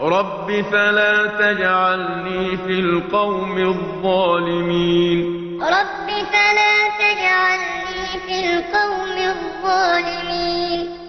رب فلا تجعلني في القوم الظالمين رب فلا تجعلني في القوم الظالمين